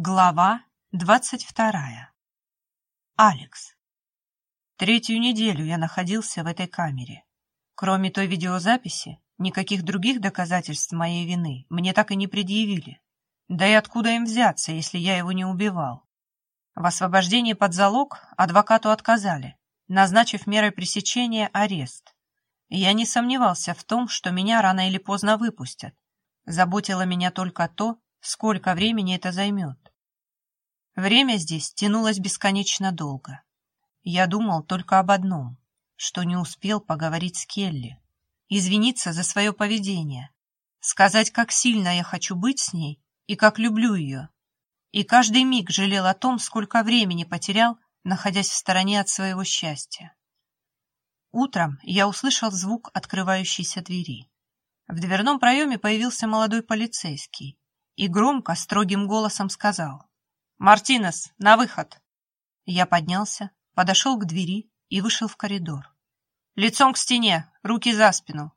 Глава двадцать вторая. Алекс. Третью неделю я находился в этой камере. Кроме той видеозаписи, никаких других доказательств моей вины мне так и не предъявили. Да и откуда им взяться, если я его не убивал? В освобождении под залог адвокату отказали, назначив мерой пресечения арест. Я не сомневался в том, что меня рано или поздно выпустят. Заботило меня только то, сколько времени это займет. Время здесь тянулось бесконечно долго. Я думал только об одном, что не успел поговорить с Келли, извиниться за свое поведение, сказать, как сильно я хочу быть с ней и как люблю ее. И каждый миг жалел о том, сколько времени потерял, находясь в стороне от своего счастья. Утром я услышал звук открывающейся двери. В дверном проеме появился молодой полицейский и громко, строгим голосом сказал «Мартинес, на выход!» Я поднялся, подошел к двери и вышел в коридор. «Лицом к стене, руки за спину!»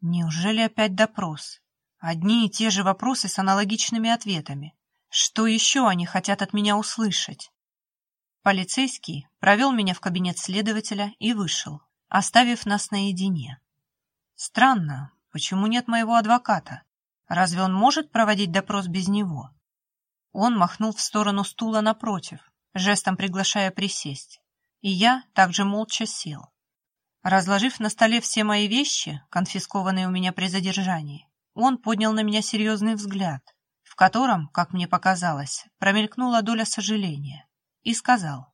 Неужели опять допрос? Одни и те же вопросы с аналогичными ответами. Что еще они хотят от меня услышать? Полицейский провел меня в кабинет следователя и вышел, оставив нас наедине. Странно, почему нет моего адвоката? Разве он может проводить допрос без него? Он махнул в сторону стула напротив, жестом приглашая присесть. И я также молча сел. Разложив на столе все мои вещи, конфискованные у меня при задержании, он поднял на меня серьезный взгляд, в котором, как мне показалось, промелькнула доля сожаления, и сказал,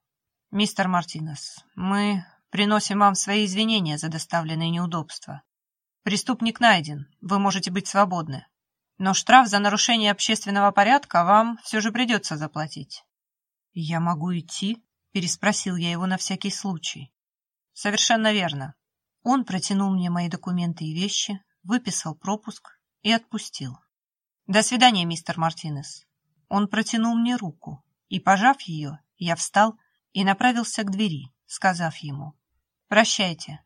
«Мистер Мартинес, мы приносим вам свои извинения за доставленные неудобства. Преступник найден, вы можете быть свободны но штраф за нарушение общественного порядка вам все же придется заплатить. «Я могу идти?» — переспросил я его на всякий случай. «Совершенно верно». Он протянул мне мои документы и вещи, выписал пропуск и отпустил. «До свидания, мистер Мартинес». Он протянул мне руку, и, пожав ее, я встал и направился к двери, сказав ему «Прощайте».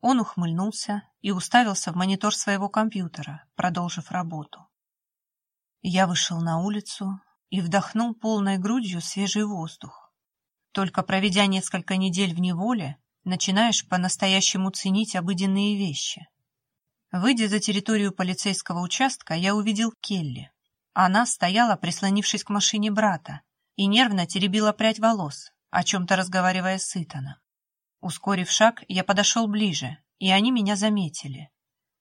Он ухмыльнулся и уставился в монитор своего компьютера, продолжив работу. Я вышел на улицу и вдохнул полной грудью свежий воздух. Только проведя несколько недель в неволе, начинаешь по-настоящему ценить обыденные вещи. Выйдя за территорию полицейского участка, я увидел Келли. Она стояла, прислонившись к машине брата, и нервно теребила прядь волос, о чем-то разговаривая с Итаном. Ускорив шаг, я подошел ближе, и они меня заметили.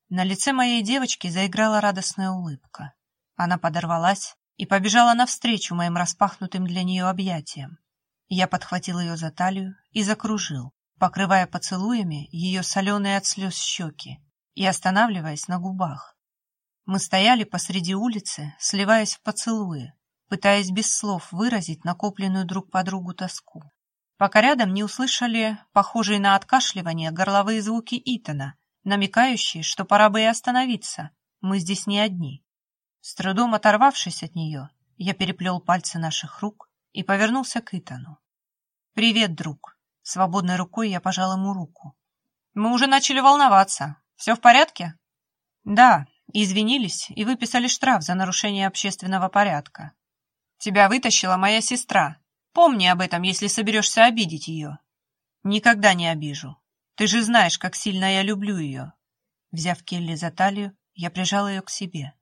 На лице моей девочки заиграла радостная улыбка. Она подорвалась и побежала навстречу моим распахнутым для нее объятиям. Я подхватил ее за талию и закружил, покрывая поцелуями ее соленые от слез щеки и останавливаясь на губах. Мы стояли посреди улицы, сливаясь в поцелуи, пытаясь без слов выразить накопленную друг по другу тоску. Пока рядом не услышали похожие на откашливание горловые звуки Итана, намекающие, что пора бы и остановиться, мы здесь не одни. С трудом оторвавшись от нее, я переплел пальцы наших рук и повернулся к Итану. «Привет, друг!» Свободной рукой я пожал ему руку. «Мы уже начали волноваться. Все в порядке?» «Да, извинились и выписали штраф за нарушение общественного порядка. Тебя вытащила моя сестра. Помни об этом, если соберешься обидеть ее». «Никогда не обижу. Ты же знаешь, как сильно я люблю ее». Взяв Келли за талию, я прижал ее к себе.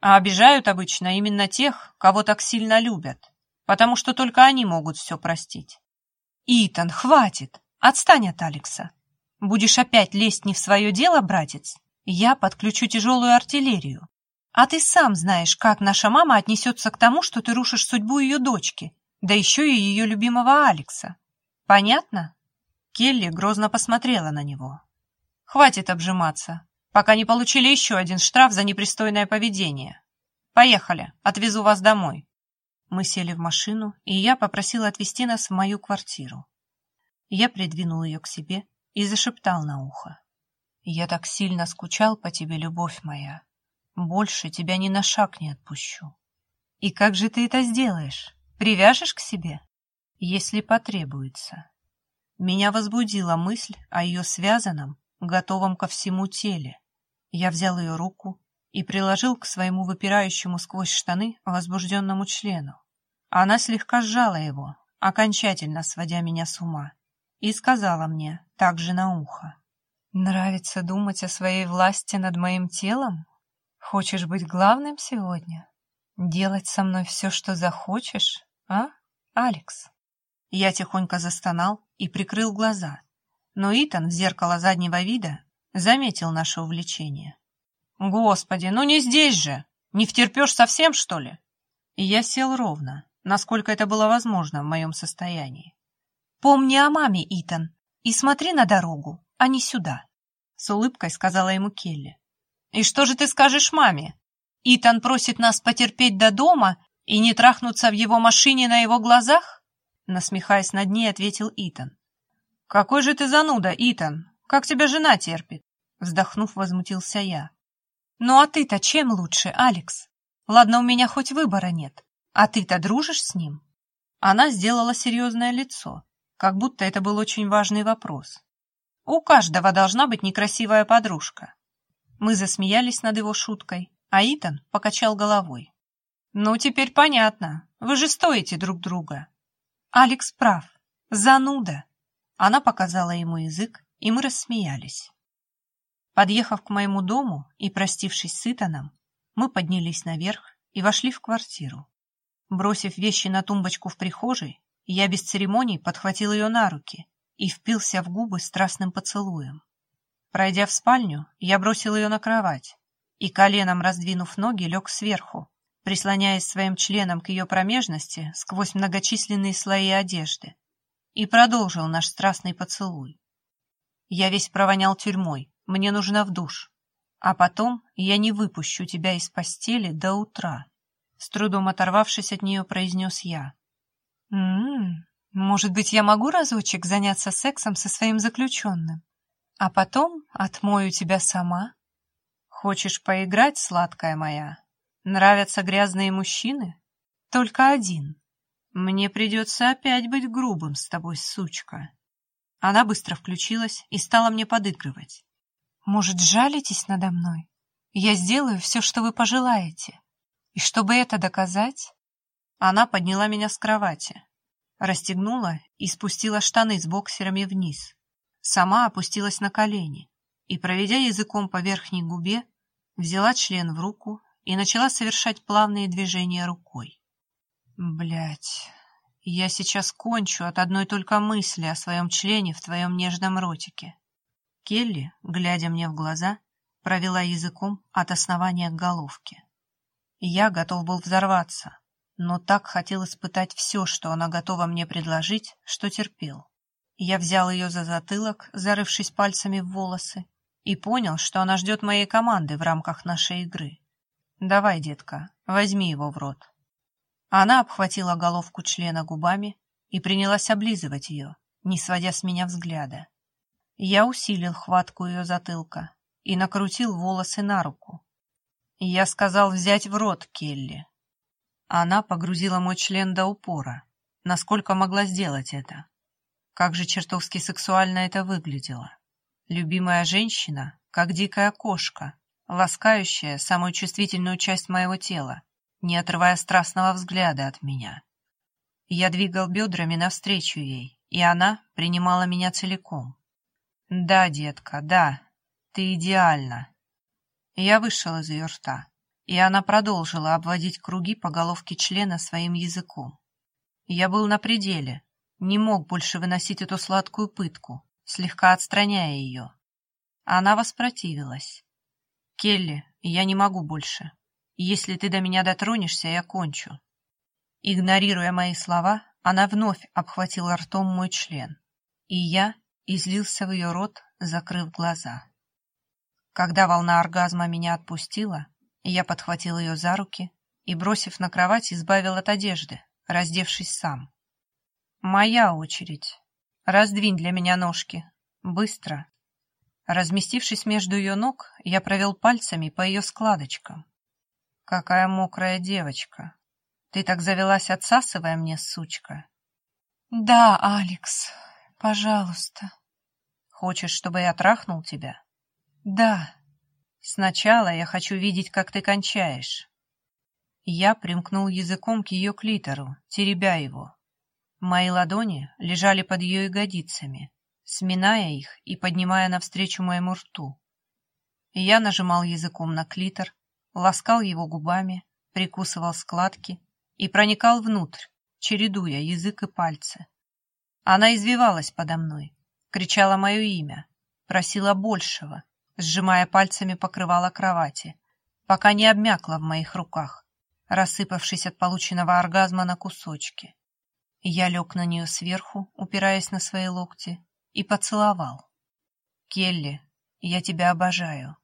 А обижают обычно именно тех, кого так сильно любят, потому что только они могут все простить. Итан, хватит! Отстань от Алекса. Будешь опять лезть не в свое дело, братец? Я подключу тяжелую артиллерию. А ты сам знаешь, как наша мама отнесется к тому, что ты рушишь судьбу ее дочки, да еще и ее любимого Алекса. Понятно? Келли грозно посмотрела на него. Хватит обжиматься пока не получили еще один штраф за непристойное поведение. Поехали, отвезу вас домой. Мы сели в машину, и я попросила отвезти нас в мою квартиру. Я придвинул ее к себе и зашептал на ухо. «Я так сильно скучал по тебе, любовь моя. Больше тебя ни на шаг не отпущу. И как же ты это сделаешь? Привяжешь к себе? Если потребуется». Меня возбудила мысль о ее связанном, готовом ко всему теле. Я взял ее руку и приложил к своему выпирающему сквозь штаны возбужденному члену. Она слегка сжала его, окончательно сводя меня с ума, и сказала мне также на ухо. «Нравится думать о своей власти над моим телом? Хочешь быть главным сегодня? Делать со мной все, что захочешь, а, Алекс?» Я тихонько застонал и прикрыл глаза, но Итан в зеркало заднего вида заметил наше увлечение. «Господи, ну не здесь же! Не втерпешь совсем, что ли?» И я сел ровно, насколько это было возможно в моем состоянии. «Помни о маме, Итан, и смотри на дорогу, а не сюда», — с улыбкой сказала ему Келли. «И что же ты скажешь маме? Итан просит нас потерпеть до дома и не трахнуться в его машине на его глазах?» Насмехаясь над ней, ответил Итан. «Какой же ты зануда, Итан! Как тебя жена терпит?» Вздохнув, возмутился я. «Ну а ты-то чем лучше, Алекс? Ладно, у меня хоть выбора нет. А ты-то дружишь с ним?» Она сделала серьезное лицо, как будто это был очень важный вопрос. «У каждого должна быть некрасивая подружка». Мы засмеялись над его шуткой, а Итан покачал головой. «Ну, теперь понятно. Вы же стоите друг друга». «Алекс прав. Зануда». Она показала ему язык, и мы рассмеялись. Подъехав к моему дому и простившись с Итаном, мы поднялись наверх и вошли в квартиру. Бросив вещи на тумбочку в прихожей, я без церемоний подхватил ее на руки и впился в губы страстным поцелуем. Пройдя в спальню, я бросил ее на кровать и, коленом раздвинув ноги, лег сверху, прислоняясь своим членом к ее промежности сквозь многочисленные слои одежды, и продолжил наш страстный поцелуй. Я весь провонял тюрьмой, мне нужно в душ, а потом я не выпущу тебя из постели до утра. С трудом оторвавшись от нее, произнес я. «М-м, может быть, я могу разочек заняться сексом со своим заключенным, а потом отмою тебя сама? Хочешь поиграть, сладкая моя? Нравятся грязные мужчины? Только один. Мне придется опять быть грубым с тобой, сучка». Она быстро включилась и стала мне подыгрывать. «Может, жалитесь надо мной? Я сделаю все, что вы пожелаете. И чтобы это доказать, она подняла меня с кровати, расстегнула и спустила штаны с боксерами вниз. Сама опустилась на колени и, проведя языком по верхней губе, взяла член в руку и начала совершать плавные движения рукой. Блять, я сейчас кончу от одной только мысли о своем члене в твоем нежном ротике. Келли, глядя мне в глаза, провела языком от основания к головке. Я готов был взорваться, но так хотел испытать все, что она готова мне предложить, что терпел. Я взял ее за затылок, зарывшись пальцами в волосы, и понял, что она ждет моей команды в рамках нашей игры. «Давай, детка, возьми его в рот». Она обхватила головку члена губами и принялась облизывать ее, не сводя с меня взгляда. Я усилил хватку ее затылка и накрутил волосы на руку, я сказал взять в рот Келли. Она погрузила мой член до упора, насколько могла сделать это. Как же чертовски сексуально это выглядело. Любимая женщина, как дикая кошка, ласкающая самую чувствительную часть моего тела, не отрывая страстного взгляда от меня. Я двигал бедрами навстречу ей, и она принимала меня целиком. «Да, детка, да, ты идеальна», я вышел из ее рта, и она продолжила обводить круги по головке члена своим языком. Я был на пределе, не мог больше выносить эту сладкую пытку, слегка отстраняя ее. Она воспротивилась. «Келли, я не могу больше. Если ты до меня дотронешься, я кончу». Игнорируя мои слова, она вновь обхватила ртом мой член, и я излился в ее рот, закрыв глаза. Когда волна оргазма меня отпустила, я подхватил ее за руки и, бросив на кровать, избавил от одежды, раздевшись сам. «Моя очередь. Раздвинь для меня ножки. Быстро». Разместившись между ее ног, я провел пальцами по ее складочкам. «Какая мокрая девочка! Ты так завелась, отсасывая мне, сучка!» «Да, Алекс, пожалуйста». «Хочешь, чтобы я трахнул тебя?» «Да. Сначала я хочу видеть, как ты кончаешь». Я примкнул языком к ее клитору, теребя его. Мои ладони лежали под ее ягодицами, сминая их и поднимая навстречу моему рту. Я нажимал языком на клитор, ласкал его губами, прикусывал складки и проникал внутрь, чередуя язык и пальцы. Она извивалась подо мной, кричала мое имя, просила большего, сжимая пальцами покрывала кровати, пока не обмякла в моих руках, рассыпавшись от полученного оргазма на кусочки. Я лег на нее сверху, упираясь на свои локти, и поцеловал. «Келли, я тебя обожаю.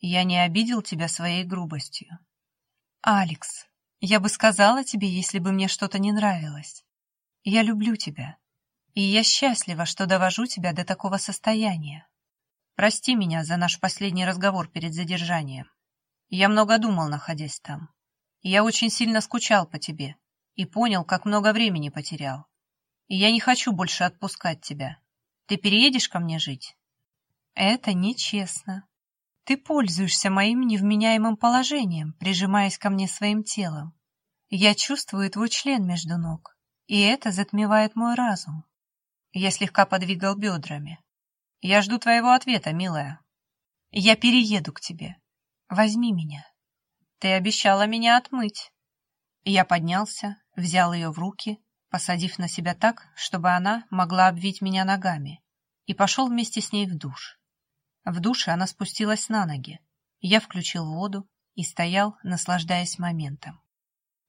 Я не обидел тебя своей грубостью». «Алекс, я бы сказала тебе, если бы мне что-то не нравилось. Я люблю тебя, и я счастлива, что довожу тебя до такого состояния. Прости меня за наш последний разговор перед задержанием. Я много думал, находясь там. Я очень сильно скучал по тебе и понял, как много времени потерял. И я не хочу больше отпускать тебя. Ты переедешь ко мне жить? Это нечестно. Ты пользуешься моим невменяемым положением, прижимаясь ко мне своим телом. Я чувствую твой член между ног, и это затмевает мой разум. Я слегка подвигал бедрами. Я жду твоего ответа, милая. Я перееду к тебе. Возьми меня. Ты обещала меня отмыть. Я поднялся, взял ее в руки посадив на себя так, чтобы она могла обвить меня ногами, и пошел вместе с ней в душ. В душе она спустилась на ноги. Я включил воду и стоял, наслаждаясь моментом.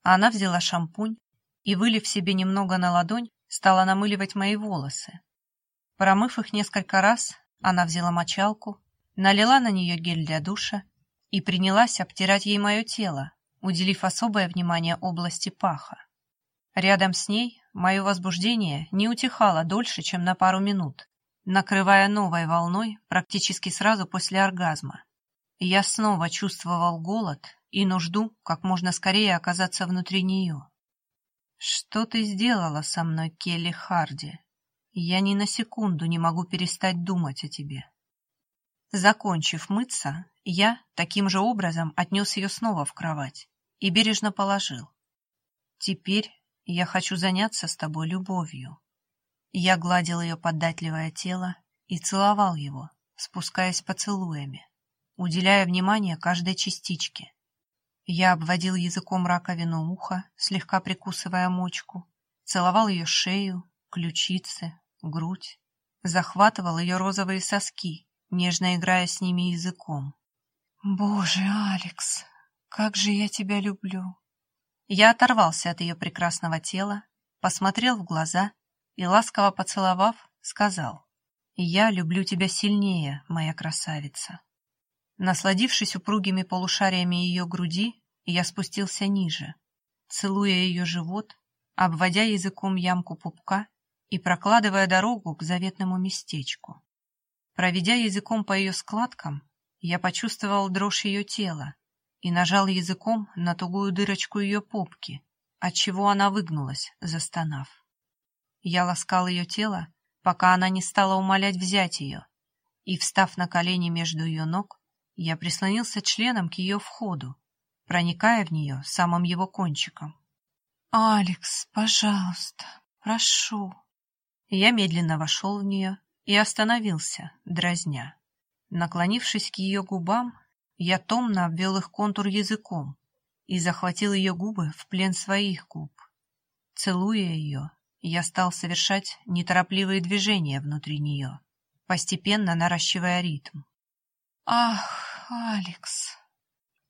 Она взяла шампунь и, вылив себе немного на ладонь, стала намыливать мои волосы. Промыв их несколько раз, она взяла мочалку, налила на нее гель для душа и принялась обтирать ей мое тело, уделив особое внимание области паха. Рядом с ней мое возбуждение не утихало дольше, чем на пару минут, накрывая новой волной практически сразу после оргазма. Я снова чувствовал голод и нужду как можно скорее оказаться внутри нее. «Что ты сделала со мной, Келли Харди? Я ни на секунду не могу перестать думать о тебе». Закончив мыться, я таким же образом отнес ее снова в кровать и бережно положил. Теперь я хочу заняться с тобой любовью. Я гладил ее податливое тело и целовал его, спускаясь поцелуями, уделяя внимание каждой частичке. Я обводил языком раковину уха, слегка прикусывая мочку, целовал ее шею, ключицы, грудь, захватывал ее розовые соски, нежно играя с ними языком. «Боже, Алекс, как же я тебя люблю!» Я оторвался от ее прекрасного тела, посмотрел в глаза и, ласково поцеловав, сказал, «Я люблю тебя сильнее, моя красавица». Насладившись упругими полушариями ее груди, я спустился ниже, целуя ее живот, обводя языком ямку пупка и прокладывая дорогу к заветному местечку. Проведя языком по ее складкам, я почувствовал дрожь ее тела, и нажал языком на тугую дырочку ее попки, отчего она выгнулась, застонав. Я ласкал ее тело, пока она не стала умолять взять ее, и, встав на колени между ее ног, я прислонился членом к ее входу, проникая в нее самым его кончиком. «Алекс, пожалуйста, прошу». Я медленно вошел в нее и остановился, дразня. Наклонившись к ее губам, я томно обвел их контур языком и захватил ее губы в плен своих губ. Целуя ее, я стал совершать неторопливые движения внутри нее, постепенно наращивая ритм. «Ах, Алекс!»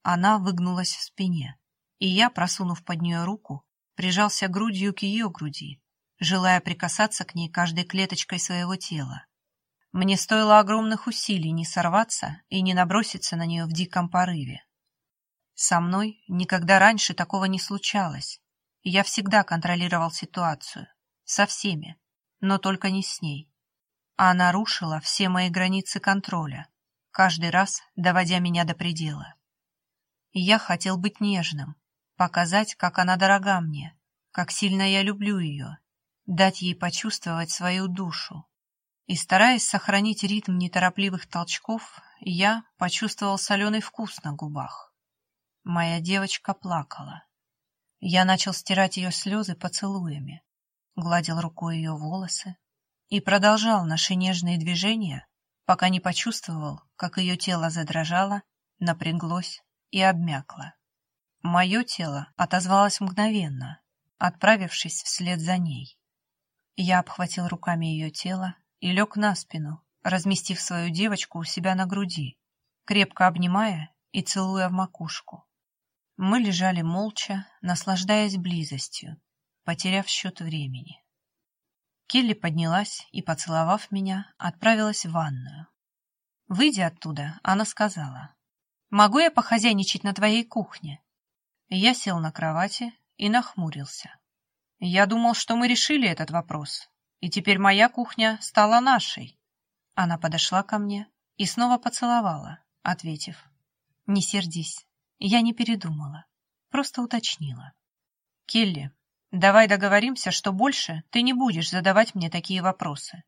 Она выгнулась в спине, и я, просунув под нее руку, прижался грудью к ее груди, желая прикасаться к ней каждой клеточкой своего тела. Мне стоило огромных усилий не сорваться и не наброситься на нее в диком порыве. Со мной никогда раньше такого не случалось, я всегда контролировал ситуацию, со всеми, но только не с ней. Она нарушила все мои границы контроля, каждый раз доводя меня до предела. Я хотел быть нежным, показать, как она дорога мне, как сильно я люблю ее, дать ей почувствовать свою душу, и, стараясь сохранить ритм неторопливых толчков, я почувствовал соленый вкус на губах. Моя девочка плакала. Я начал стирать ее слезы поцелуями, гладил рукой ее волосы и продолжал наши нежные движения, пока не почувствовал, как ее тело задрожало, напряглось и обмякло. Мое тело отозвалось мгновенно, отправившись вслед за ней. Я обхватил руками ее тело и лег на спину, разместив свою девочку у себя на груди, крепко обнимая и целуя в макушку. Мы лежали молча, наслаждаясь близостью, потеряв счет времени. Келли поднялась и, поцеловав меня, отправилась в ванную. Выйдя оттуда, она сказала, «Могу я похозяйничать на твоей кухне?» Я сел на кровати и нахмурился. Я думал, что мы решили этот вопрос, и теперь моя кухня стала нашей. Она подошла ко мне и снова поцеловала, ответив, «Не сердись, я не передумала, просто уточнила». «Келли, давай договоримся, что больше ты не будешь задавать мне такие вопросы.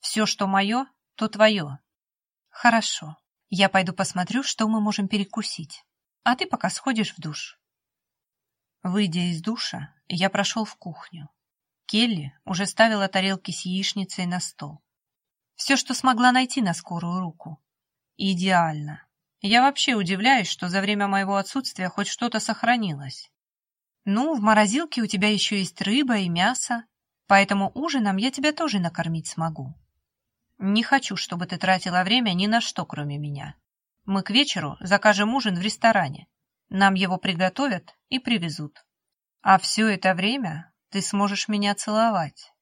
Все, что мое, то твое». «Хорошо, я пойду посмотрю, что мы можем перекусить, а ты пока сходишь в душ». Выйдя из душа, я прошел в кухню. Келли уже ставила тарелки с яичницей на стол. Все, что смогла найти на скорую руку. Идеально. Я вообще удивляюсь, что за время моего отсутствия хоть что-то сохранилось. Ну, в морозилке у тебя еще есть рыба и мясо, поэтому ужином я тебя тоже накормить смогу. Не хочу, чтобы ты тратила время ни на что, кроме меня. Мы к вечеру закажем ужин в ресторане. Нам его приготовят и привезут. А все это время ты сможешь меня целовать.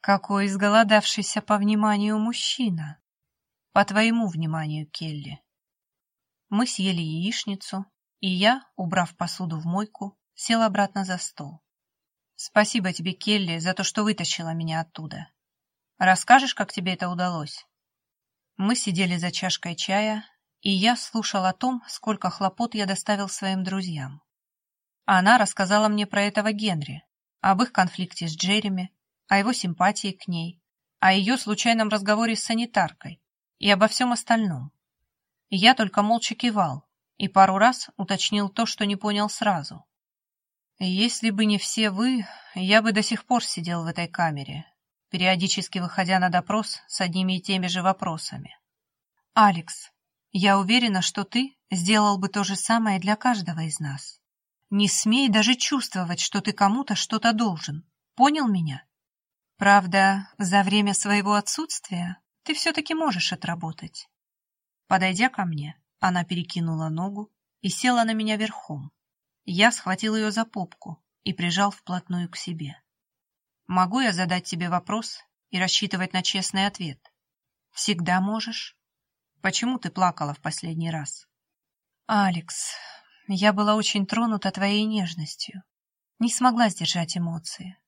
Какой изголодавшийся по вниманию мужчина. По твоему вниманию, Келли. Мы съели яичницу, и я, убрав посуду в мойку, сел обратно за стол. Спасибо тебе, Келли, за то, что вытащила меня оттуда. Расскажешь, как тебе это удалось? Мы сидели за чашкой чая, и я слушал о том, сколько хлопот я доставил своим друзьям. Она рассказала мне про этого Генри, об их конфликте с Джереми, о его симпатии к ней, о ее случайном разговоре с санитаркой и обо всем остальном. Я только молча кивал и пару раз уточнил то, что не понял сразу. Если бы не все вы, я бы до сих пор сидел в этой камере, периодически выходя на допрос с одними и теми же вопросами. Алекс, я уверена, что ты сделал бы то же самое для каждого из нас. Не смей даже чувствовать, что ты кому-то что-то должен. Понял меня? Правда, за время своего отсутствия ты все-таки можешь отработать. Подойдя ко мне, она перекинула ногу и села на меня верхом. Я схватил ее за попку и прижал вплотную к себе. Могу я задать тебе вопрос и рассчитывать на честный ответ? Всегда можешь. Почему ты плакала в последний раз? Алекс, я была очень тронута твоей нежностью. Не смогла сдержать эмоции.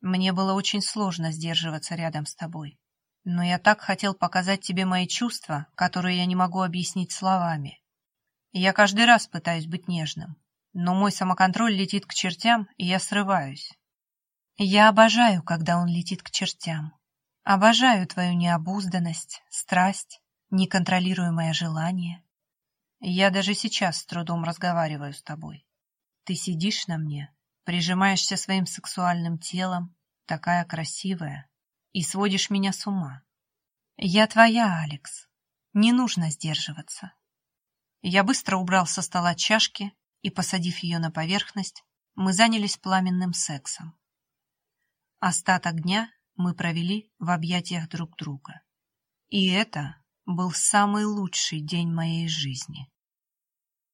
Мне было очень сложно сдерживаться рядом с тобой. Но я так хотел показать тебе мои чувства, которые я не могу объяснить словами. Я каждый раз пытаюсь быть нежным, но мой самоконтроль летит к чертям, и я срываюсь. Я обожаю, когда он летит к чертям. Обожаю твою необузданность, страсть, неконтролируемое желание. Я даже сейчас с трудом разговариваю с тобой. Ты сидишь на мне, прижимаешься своим сексуальным телом, такая красивая, и сводишь меня с ума. Я твоя, Алекс. Не нужно сдерживаться. Я быстро убрал со стола чашки и, посадив ее на поверхность, мы занялись пламенным сексом. Остаток дня мы провели в объятиях друг друга. И это был самый лучший день моей жизни.